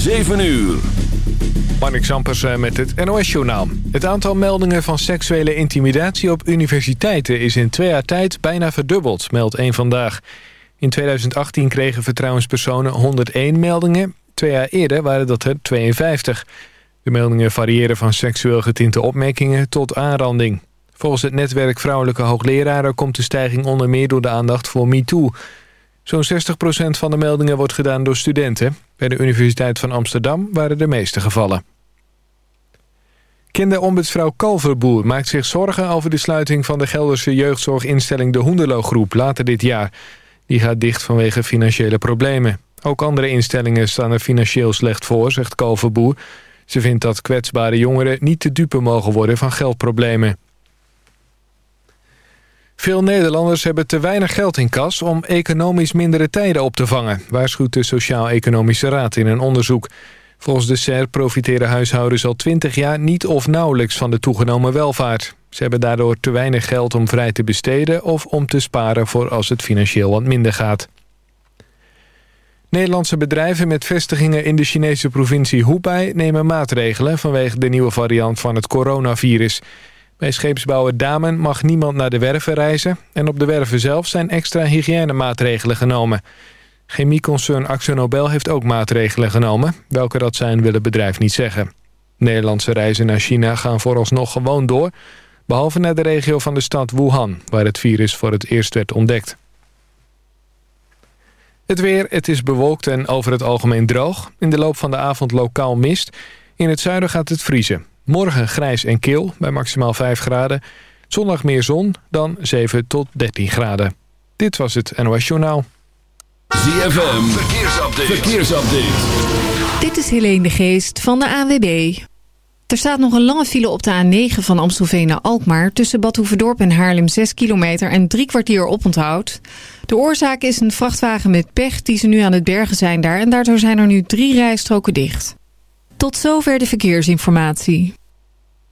7 uur. Marnik Zampers eh, met het NOS-journaal. Het aantal meldingen van seksuele intimidatie op universiteiten... is in twee jaar tijd bijna verdubbeld, meldt één Vandaag. In 2018 kregen vertrouwenspersonen 101 meldingen. Twee jaar eerder waren dat er 52. De meldingen variëren van seksueel getinte opmerkingen tot aanranding. Volgens het netwerk Vrouwelijke Hoogleraren... komt de stijging onder meer door de aandacht voor MeToo... Zo'n 60% van de meldingen wordt gedaan door studenten. Bij de Universiteit van Amsterdam waren de meeste gevallen. Kinderombudsvrouw Kalverboer maakt zich zorgen over de sluiting van de Gelderse jeugdzorginstelling de Hoenderloo Groep later dit jaar. Die gaat dicht vanwege financiële problemen. Ook andere instellingen staan er financieel slecht voor, zegt Kalverboer. Ze vindt dat kwetsbare jongeren niet te dupe mogen worden van geldproblemen. Veel Nederlanders hebben te weinig geld in kas om economisch mindere tijden op te vangen, waarschuwt de Sociaal-Economische Raad in een onderzoek. Volgens de SER profiteren huishoudens al 20 jaar niet of nauwelijks van de toegenomen welvaart. Ze hebben daardoor te weinig geld om vrij te besteden of om te sparen voor als het financieel wat minder gaat. Nederlandse bedrijven met vestigingen in de Chinese provincie Hubei nemen maatregelen vanwege de nieuwe variant van het coronavirus. Bij scheepsbouwer Damen mag niemand naar de werven reizen... en op de werven zelf zijn extra hygiënemaatregelen genomen. Chemieconcern AxoNobel heeft ook maatregelen genomen. Welke dat zijn wil het bedrijf niet zeggen. Nederlandse reizen naar China gaan vooralsnog gewoon door... behalve naar de regio van de stad Wuhan... waar het virus voor het eerst werd ontdekt. Het weer, het is bewolkt en over het algemeen droog. In de loop van de avond lokaal mist. In het zuiden gaat het vriezen. Morgen grijs en kil bij maximaal 5 graden. Zondag meer zon, dan 7 tot 13 graden. Dit was het NOS Journaal. ZFM, verkeersupdate. verkeersupdate. Dit is Helene de Geest van de AWB. Er staat nog een lange file op de A9 van Amstelveen naar Alkmaar... tussen Bad Hoeverdorp en Haarlem 6 kilometer en drie kwartier oponthoud. De oorzaak is een vrachtwagen met pech die ze nu aan het bergen zijn daar... en daardoor zijn er nu drie rijstroken dicht. Tot zover de verkeersinformatie.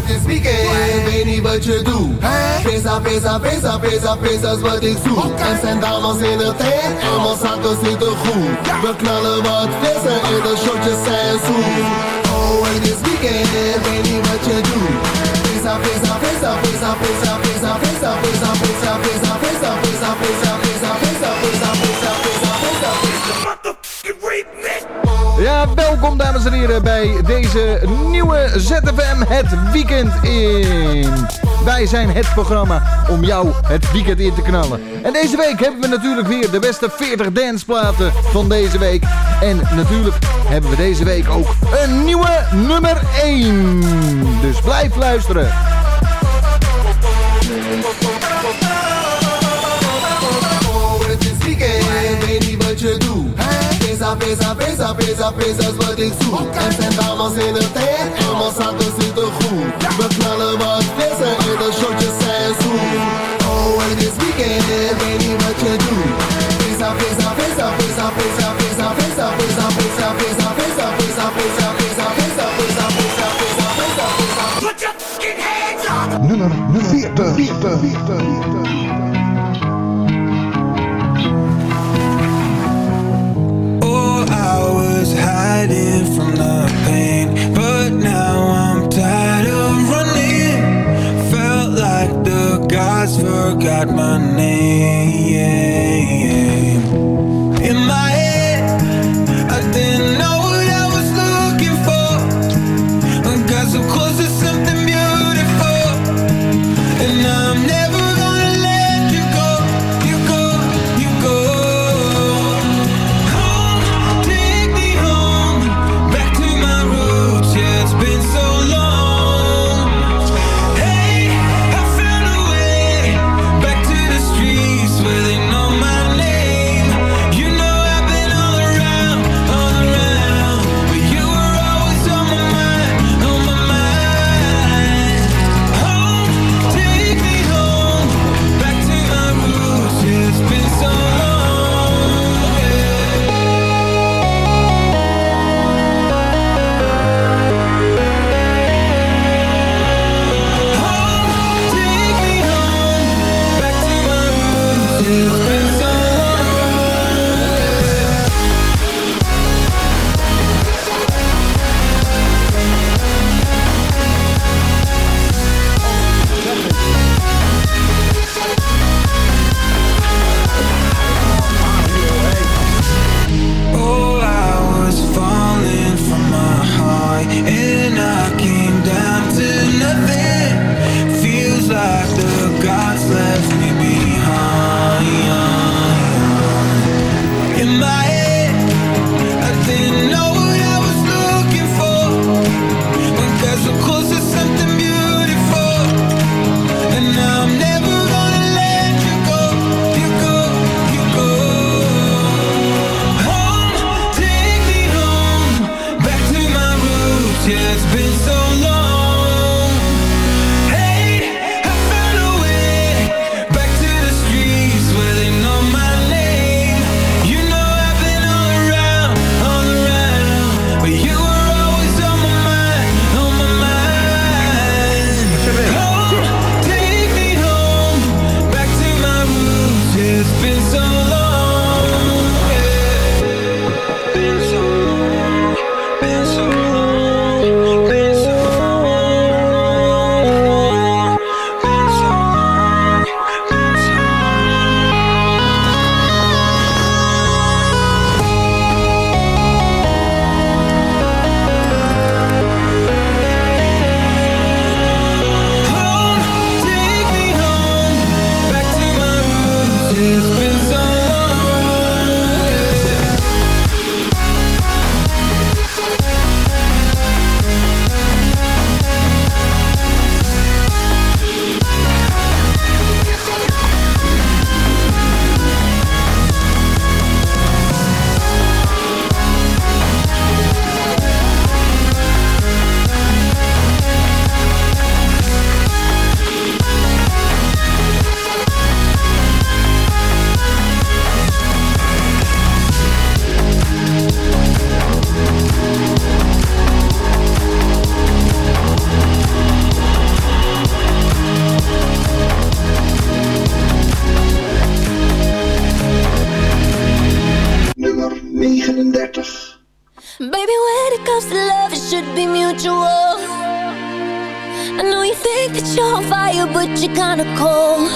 Oh, het is weekend, weet niet wat je doet. Pesa, pesa, pesa, pesa, pesa is wat ik zoek. En zijn dames in het tent en mijn zakken zitten goed. We knallen wat vissen en de shotjes zijn zoet. Oh, het is weekend, weet niet wat je doet. Pesa, pesa, pesa, pesa, pesa, pesa, pesa, pesa, pesa, pesa, pesa, pesa, pesa, pesa, pesa, pesa, pesa, pesa, Ja, welkom dames en heren bij deze nieuwe ZFM Het Weekend in. Wij zijn het programma om jou het weekend in te knallen. En deze week hebben we natuurlijk weer de beste 40 danceplaten van deze week. En natuurlijk hebben we deze week ook een nieuwe nummer 1. Dus blijf luisteren. Pesa, pesa, pesa, pesa is wat ik zoek Er zijn dames in de tent en mijn zakken zitten goed We knallen wat vissen en de shotjes zijn zoet Oh, het is weekend en weet niet wat je doet Pesa, pesa, pesa, pesa, pesa, pesa, pesa, pesa, pesa, pesa, pesa, pesa, pesa, pesa, pesa, pesa, pesa, pesa, pesa, pesa Put your fucking hands up! Nummer 40. 40. 39. Baby, when it comes to love, it should be mutual. I know you think that you're on fire, but you're kinda cold.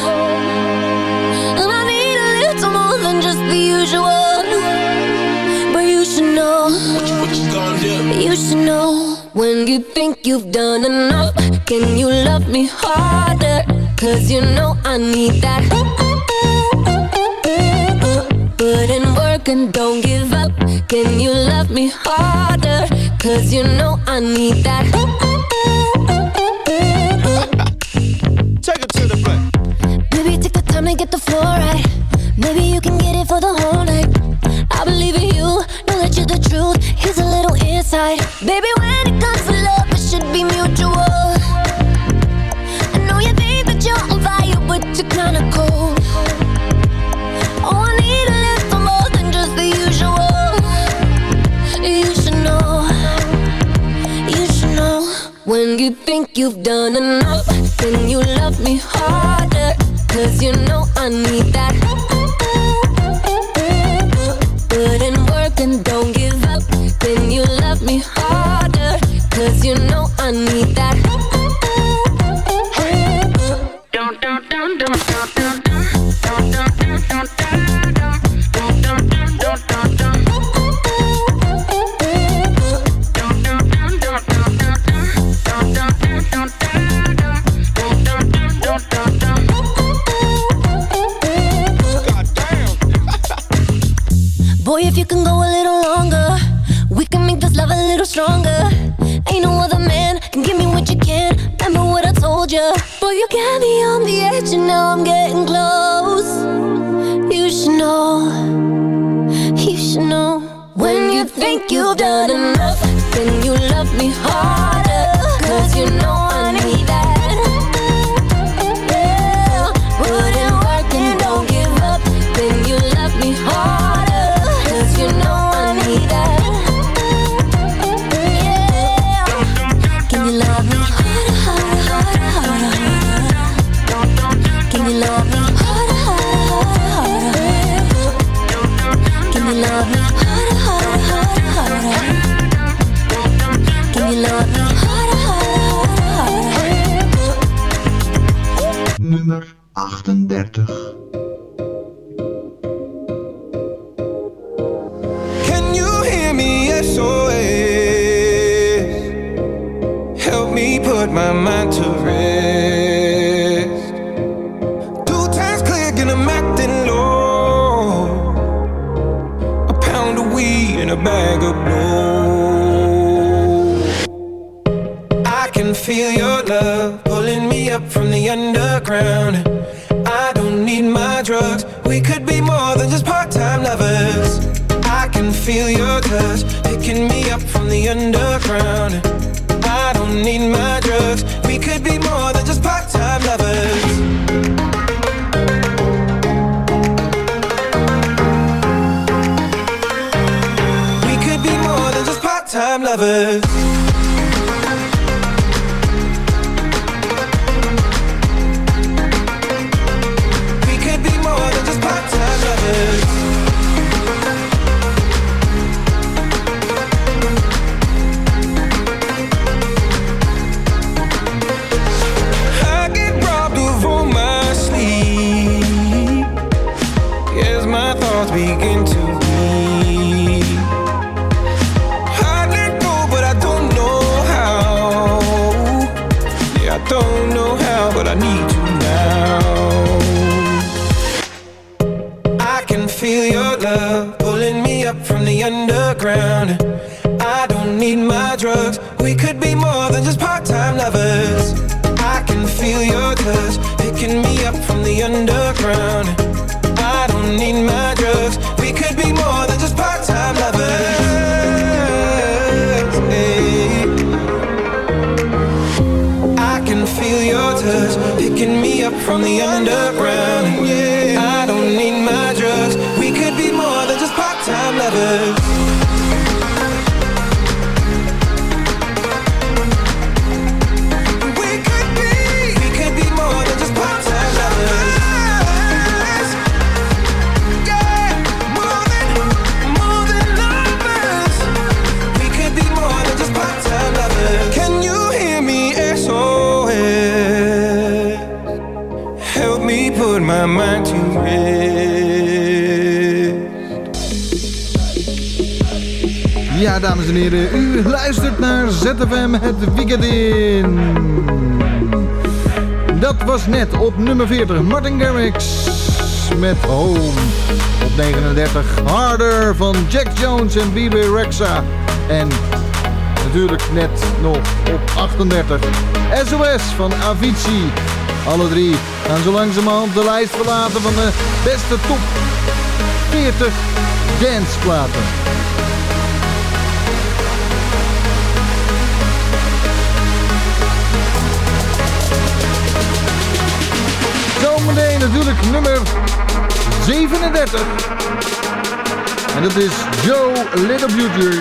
And I need a little more than just the usual. But you should know. What you, what you gonna do? You should know. When you think you've done enough, can you love me harder? Cause you know I need that. Put in broken, don't give up. Can you love me harder? Cause you know I need that. Take it to the front Maybe take the time to get the floor right. Maybe you can get it for the whole night. I believe in you, know that you're the truth. Here's a little insight. Baby, when it comes to love, it should be mutual. When you think you've done enough Then you love me harder Cause you know I need that. Put in work and don't give up Then you love me harder Cause you know I need that. you Boy, you got me on the edge and now I'm getting close. You should know. You should know. When you think you've done enough Then you love me harder. Cause you know En natuurlijk net nog op 38. SOS van Avicii. Alle drie gaan zo langzamerhand de lijst verlaten van de beste top 40 danceplaten. natuurlijk nummer 37. En dat is Joe Little Beauty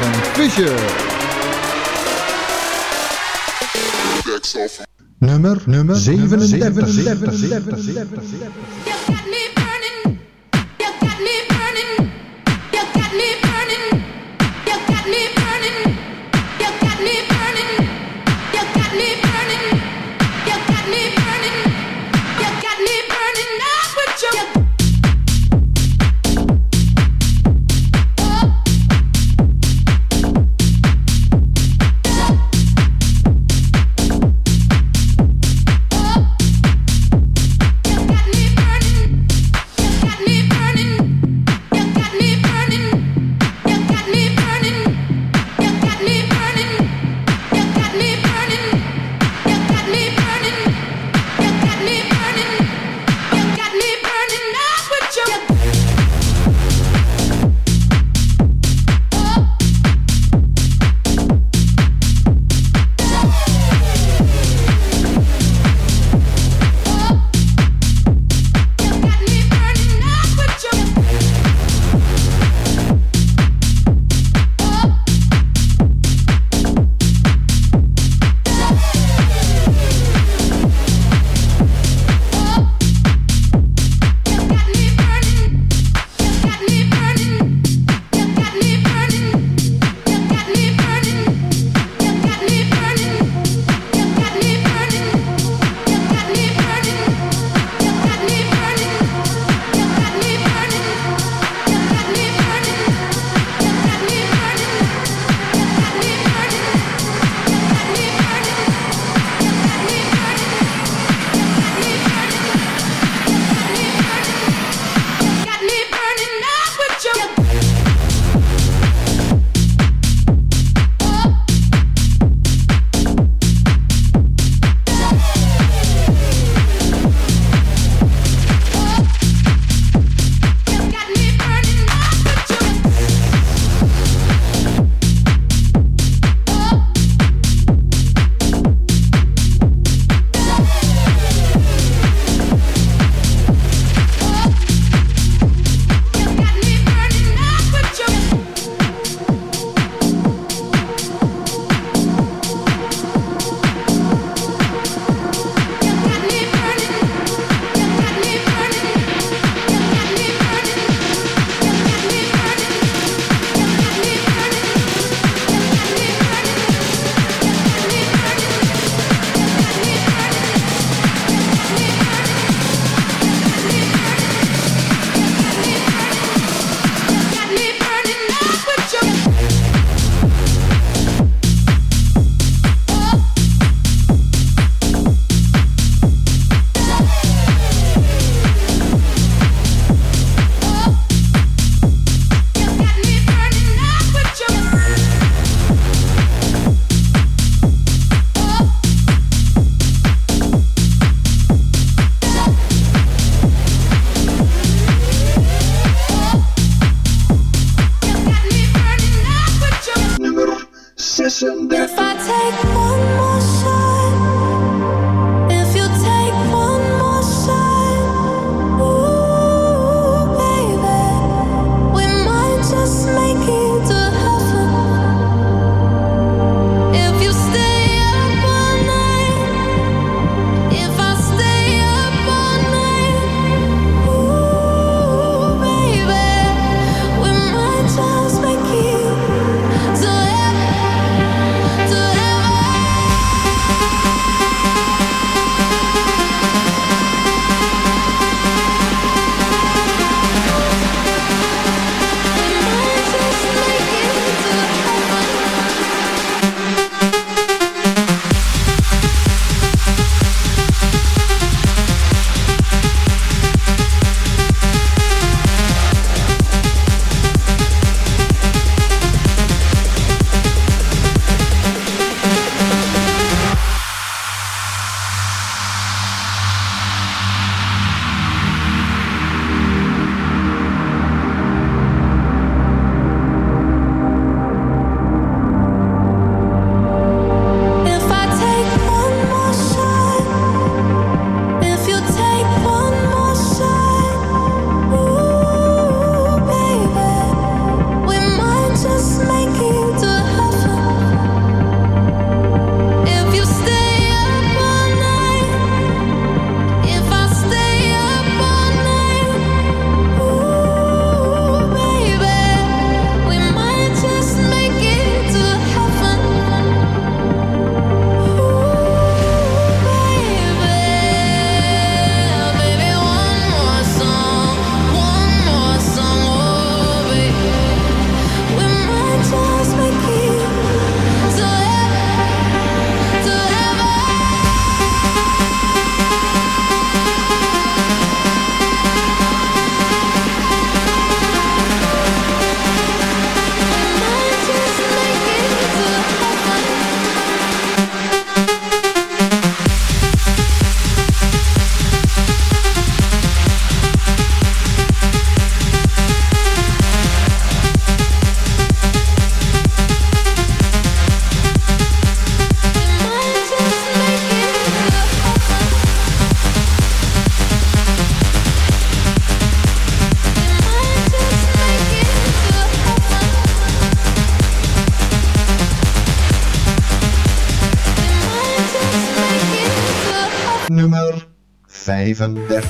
van Fisher. Nummer, nummer 37. 37, 37, 37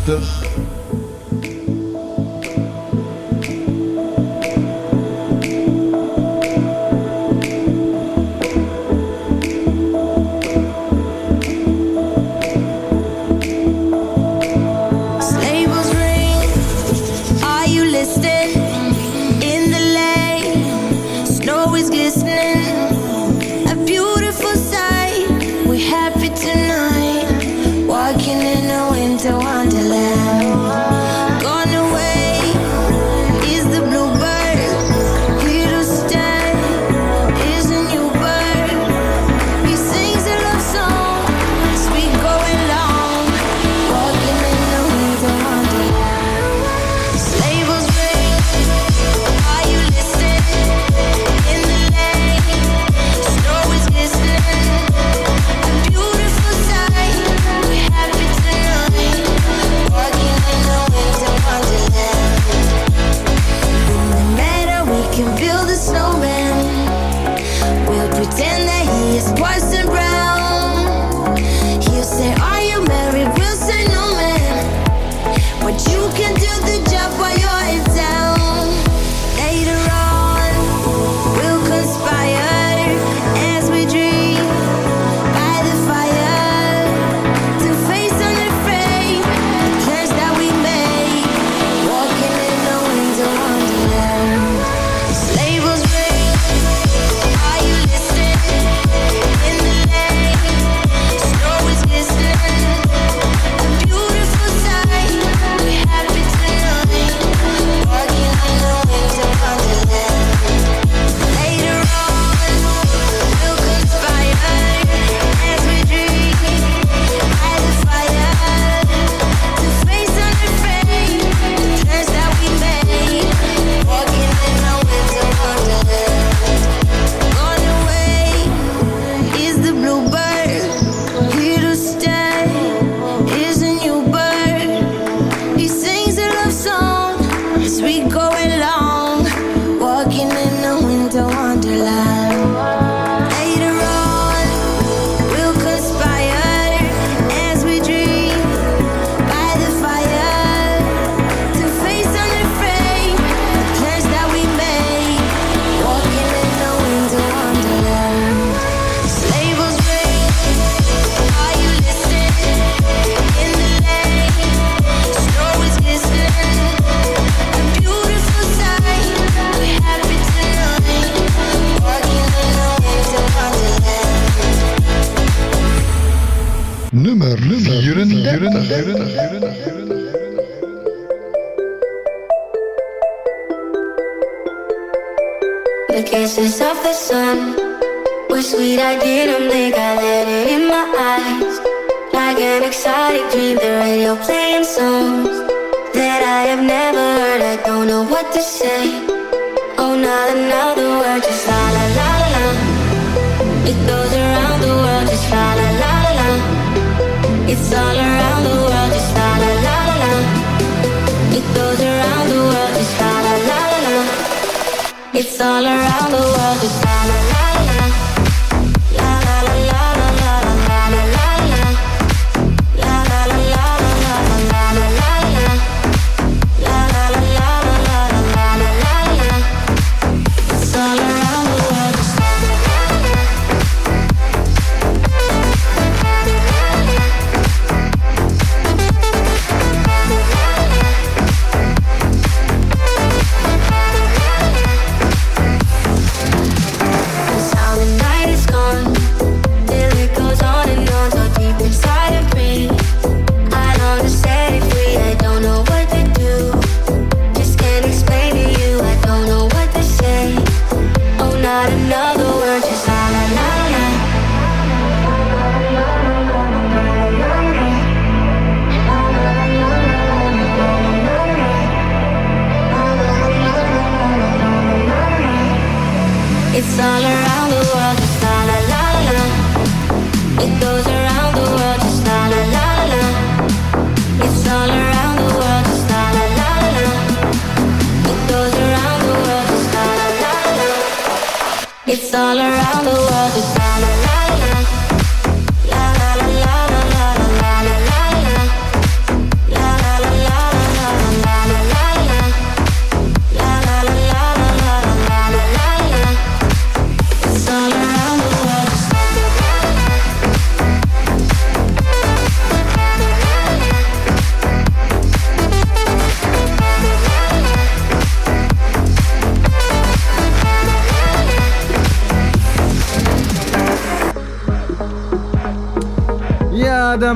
успех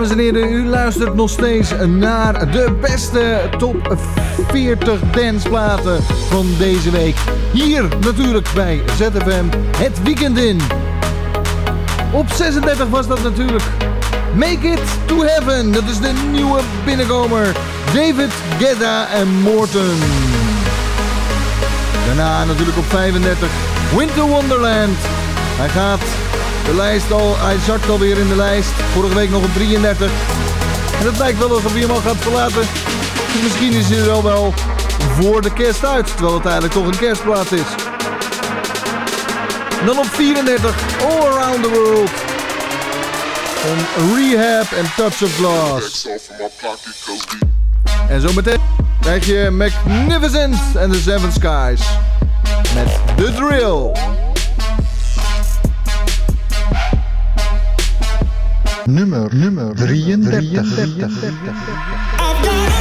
dames en heren, u luistert nog steeds naar de beste top 40 danceplaten van deze week. Hier natuurlijk bij ZFM het weekend in. Op 36 was dat natuurlijk Make It To Heaven. Dat is de nieuwe binnenkomer. David Guetta en Morton. Daarna natuurlijk op 35 Winter Wonderland. Hij gaat de lijst al, hij zakt alweer in de lijst. Vorige week nog op 33. En het lijkt wel alsof hij hem al gaat verlaten. Misschien is hij er wel voor de kerst uit. Terwijl het eigenlijk toch een kerstplaat is. Dan op 34 All Around the World. Van Rehab en Touch of Glass. En zometeen krijg je Magnificent en The Seven Skies. Met The Drill. Nummer, nummer 33. 33. 33.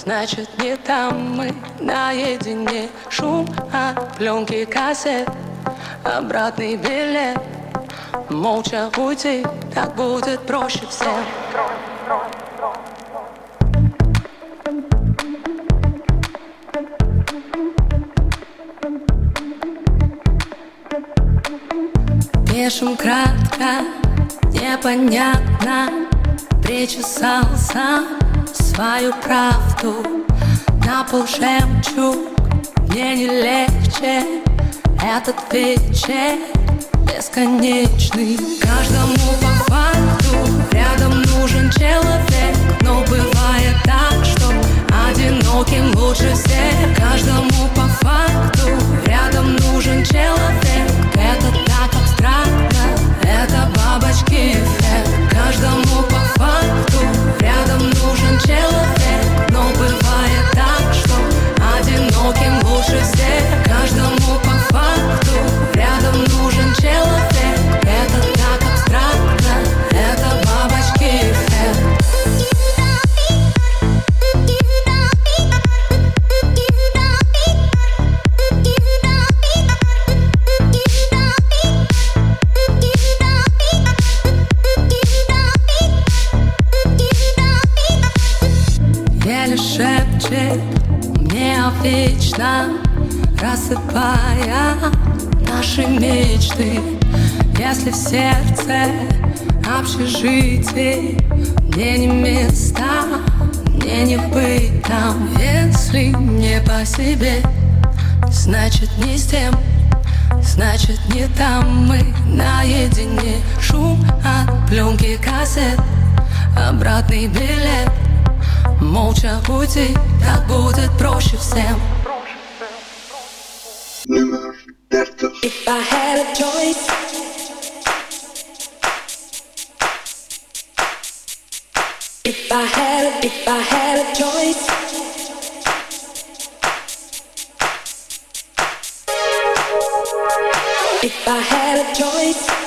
Значит не там мы наедине. Шум от пленки кассет, обратный билет. Молча уйти, так будет проще всем. Пишем кратко, непонятно Причесал свою правду. На пол жемчуг мне не легче. Этот вечер бесконечный. Каждому по факту рядом нужен человек. Но бывает так, что одиноким лучше всех. Каждому по факту рядом нужен человек одиноким лучше всех Каждому по мечты Если в сердце общежитие Мне не места, мне не быть там. Если не по себе, значит не с тем Значит не там. Мы наедине. Шум от пленки кассет Обратный билет. Молча уйти, так будет проще всем If I had a choice, if I had, if I had a choice, if I had a choice.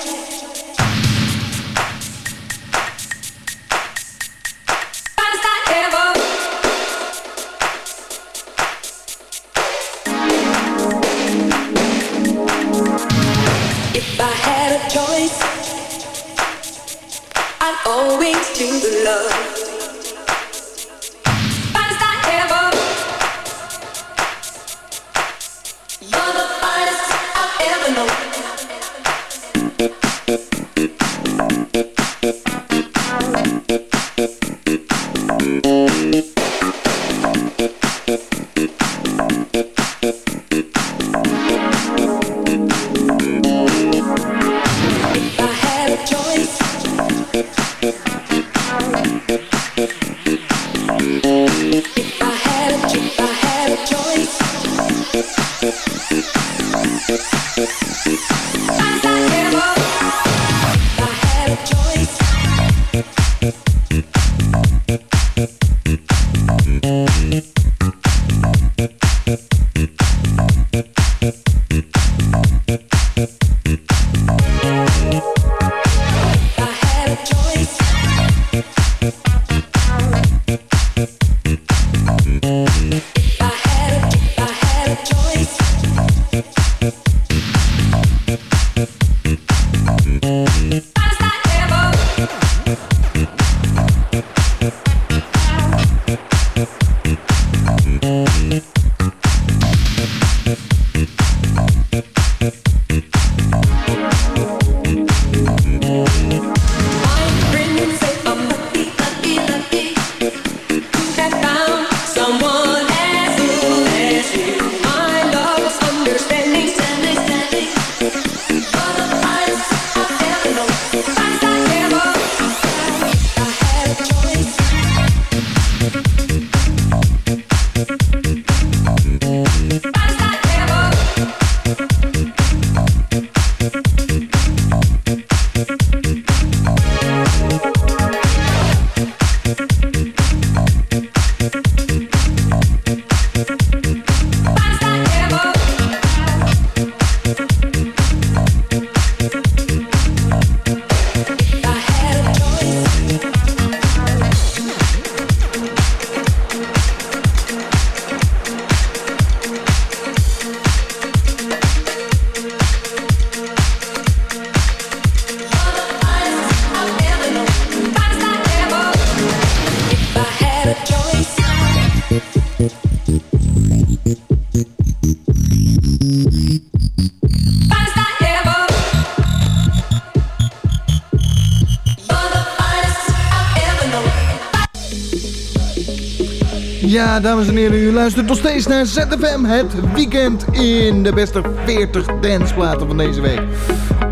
Dames en heren, u luistert nog steeds naar ZFM, het weekend in de beste 40 danceplaten van deze week.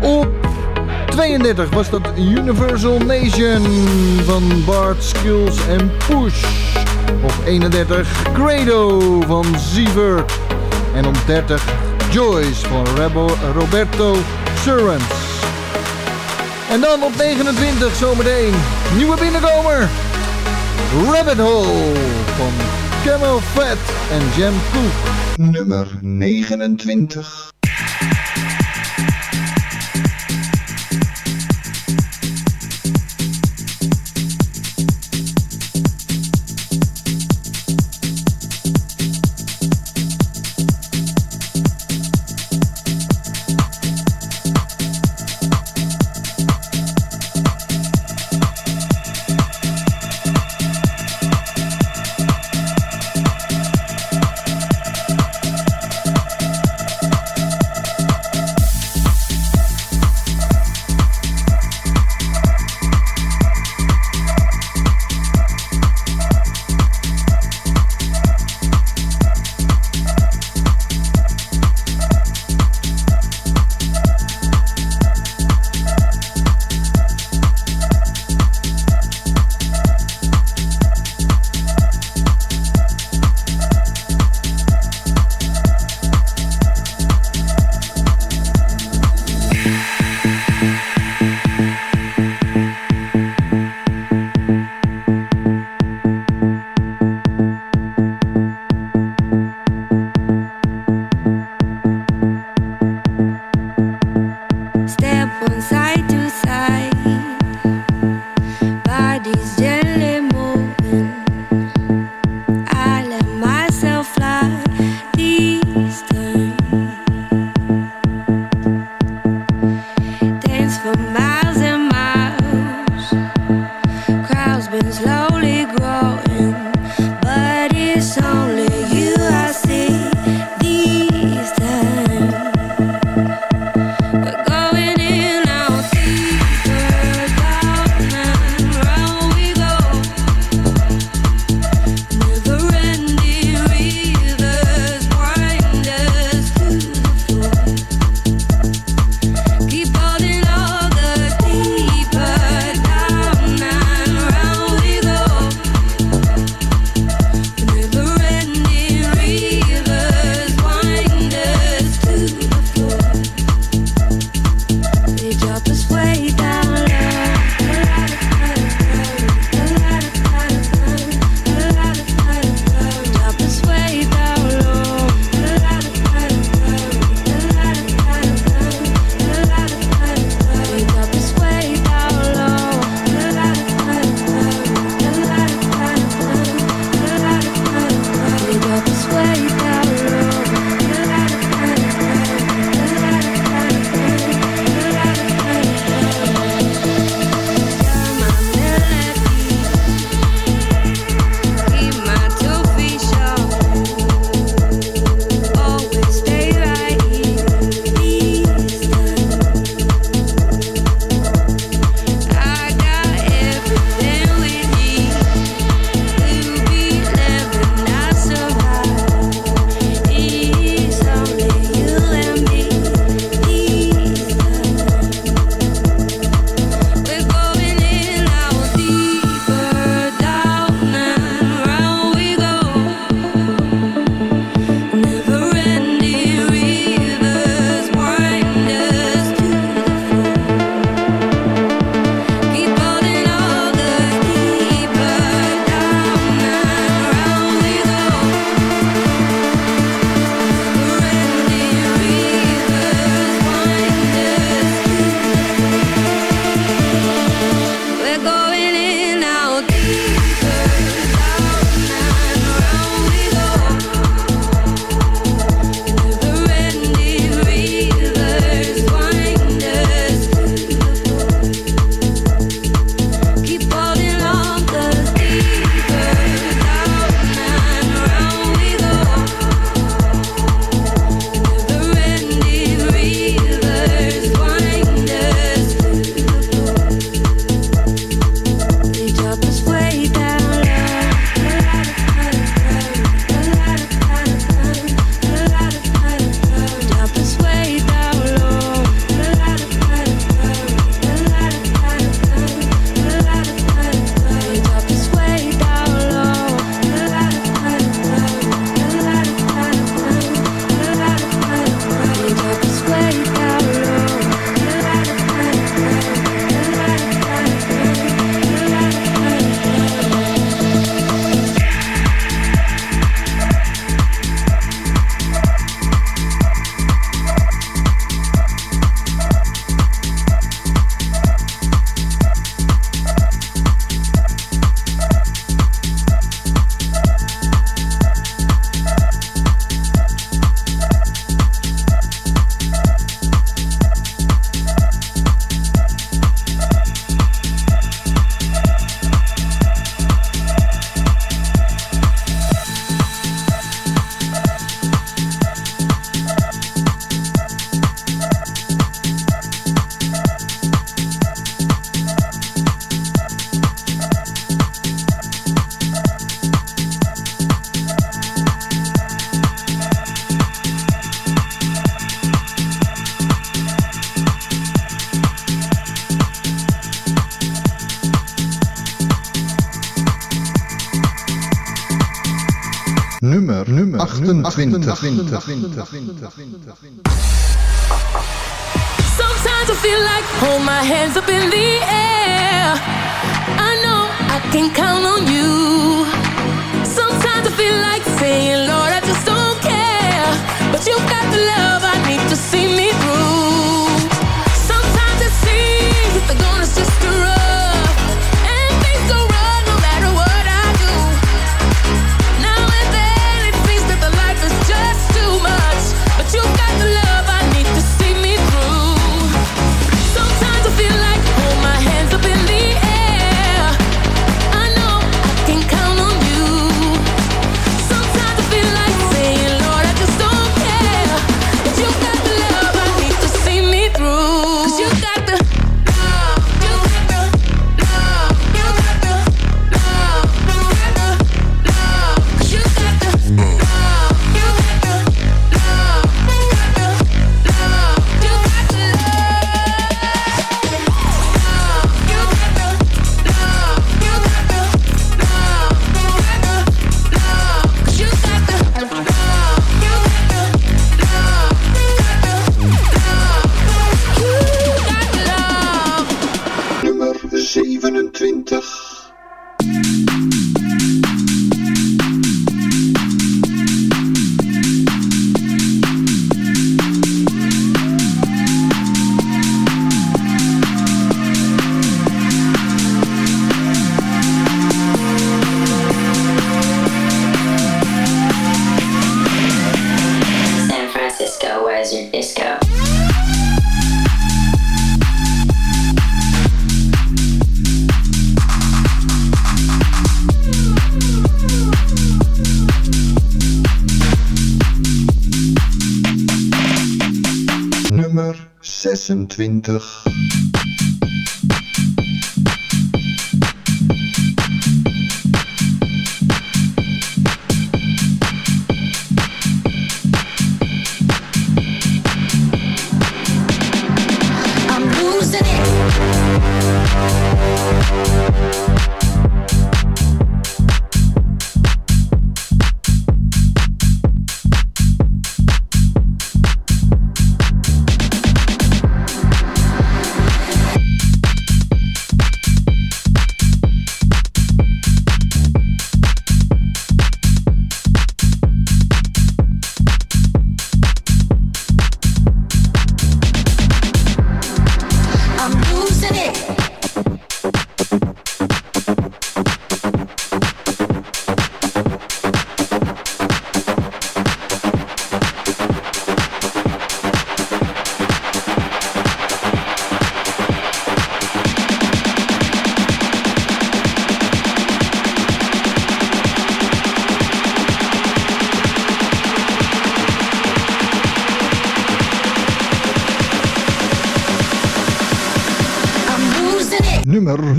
Op 32 was dat Universal Nation van Bart Skills en Push. Op 31 Grado van Sievert. En op 30 Joyce van Roberto Surrens. En dan op 29 zometeen nieuwe binnenkomer. Rabbit Hole van Camel Fat en Jam. Nummer 29. Sometimes I feel like hold my hands up in the air. I know I can count on you. Sometimes I feel like saying.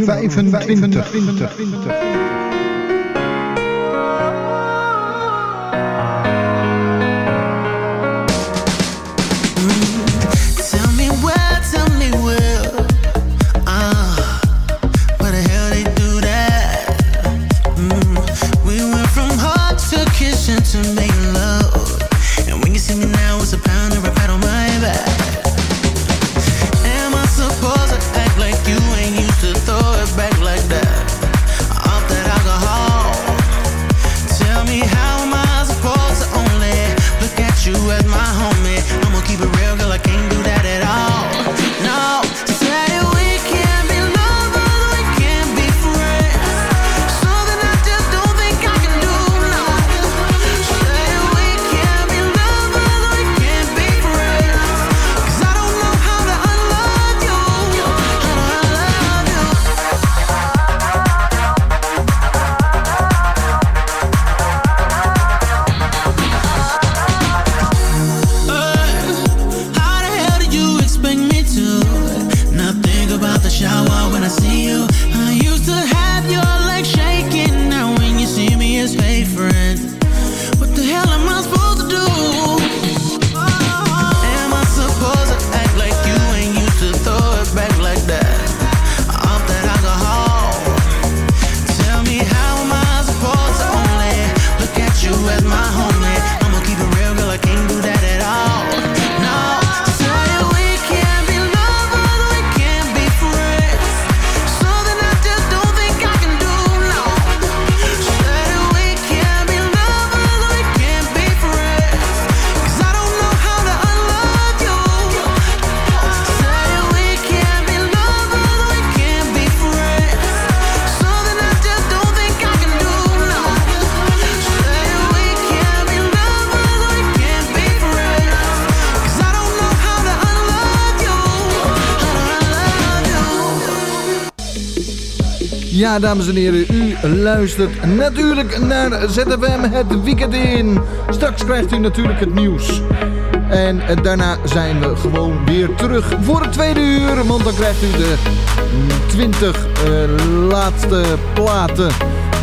25. 25. 25. Dames en heren, u luistert natuurlijk naar ZFM het weekend in. Straks krijgt u natuurlijk het nieuws. En eh, daarna zijn we gewoon weer terug voor het tweede uur. Want dan krijgt u de 20 eh, laatste platen.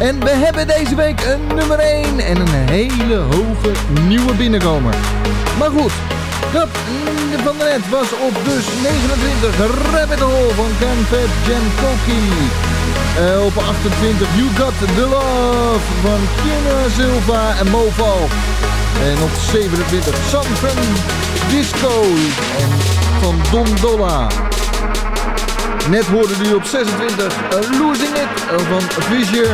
En we hebben deze week een nummer 1 en een hele hoge nieuwe binnenkomer. Maar goed, dat mm, van net was op dus 29 Rabbit Hole van Ken Fat Jam Koki. Eh, op 28 You Got The Love van Kina Silva en Mofo. En op 27 San Francisco en van Don Dolla. Net hoorde u op 26 uh, Losing It eh, van Fisher.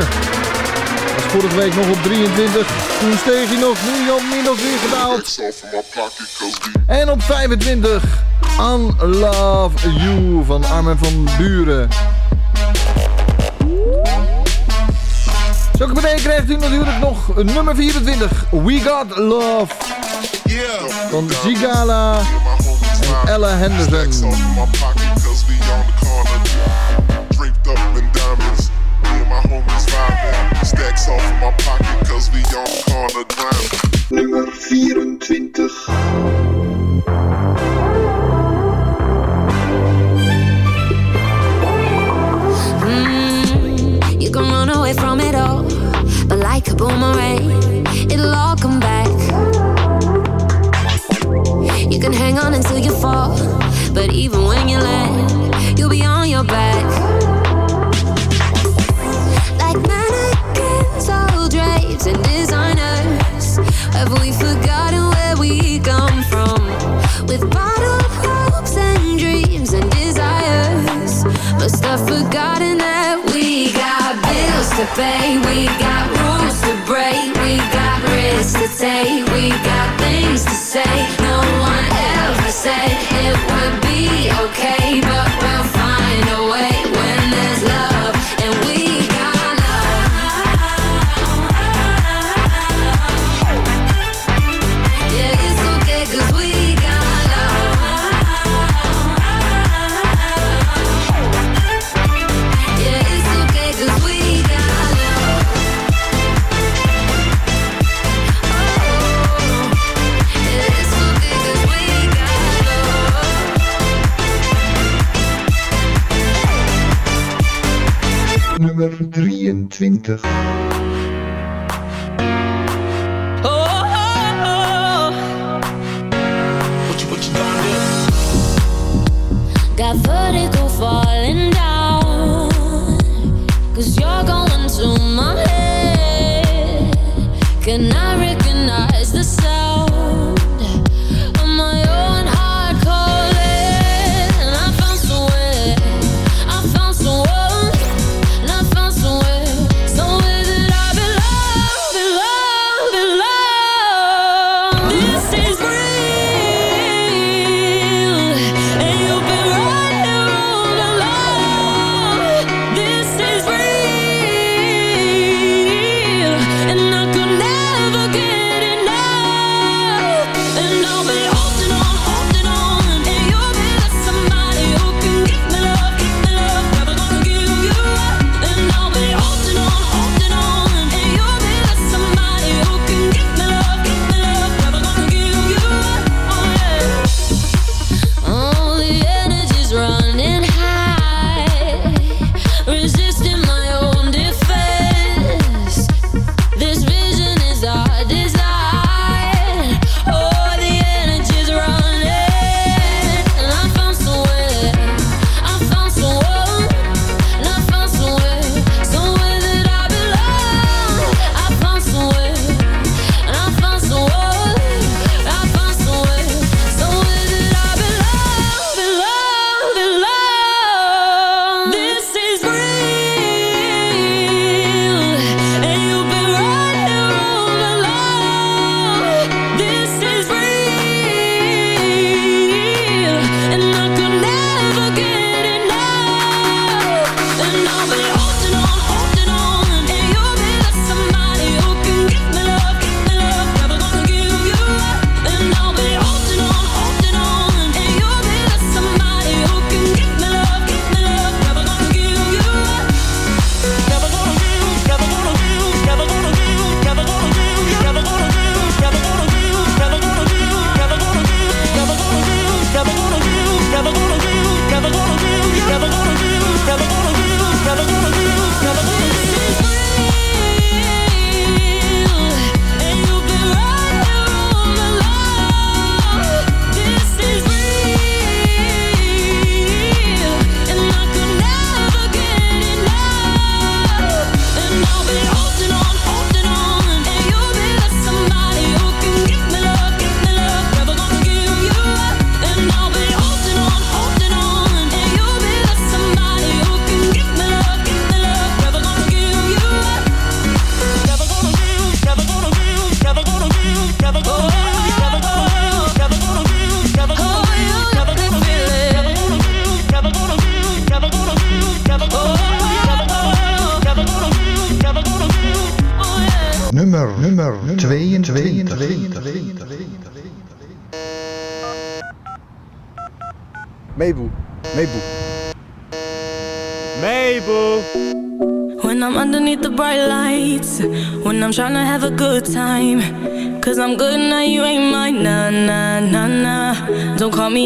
Was vorige week nog op 23. Toen steeg hij nog, nu al inmiddels weer gedaald. En op 25 Unlove You van Armin van Buren. Zo meteen krijgt u natuurlijk nog nummer 24. We Got Love. Van Zigala en Ella Henderson. Stacks off in my pocket cause we on the corner driving. Nummer 24. Mm, you can run away from it all, boomerang, it'll all come back. You can hang on until you fall, but even when you land, you'll be on your back. Like mannequins, drapes and designers, have we forgotten where we come from? With bottled hopes and dreams and desires, must have forgotten that we got bills to pay, we got we got risks to take, we got things to say. No one ever said it would be okay, but 23.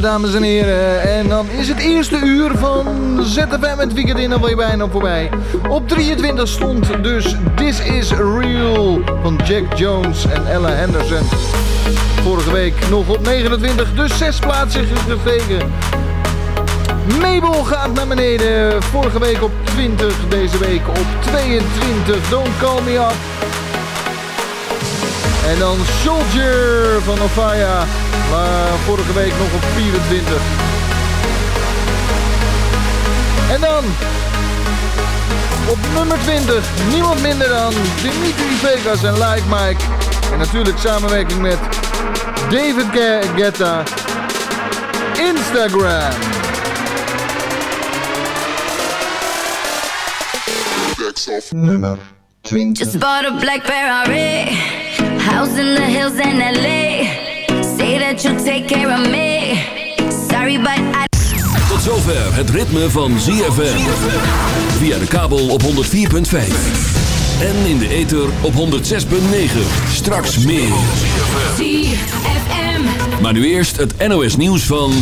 Dames en heren. En dan is het eerste uur van ZFM het weekend in alweer bijna voorbij. Op 23 stond dus This Is Real van Jack Jones en Ella Henderson. Vorige week nog op 29, dus zes plaatsen gestegen. Mabel gaat naar beneden. Vorige week op 20, deze week op 22. Don't Call Me Up. En dan Soldier van Ofaya. Maar vorige week nog op 24. En dan op nummer 20 niemand minder dan Dimitri Vegas en Like Mike. En natuurlijk samenwerking met David Guetta. Instagram. Nummer 20. Just bought a black Ferrari. House in the hills in LA. That you'll take care of me. Sorry, but I. Tot zover het ritme van ZFM. Via de kabel op 104.5. En in de ether op 106.9. Straks meer. ZFM. Maar nu eerst het NOS nieuws van...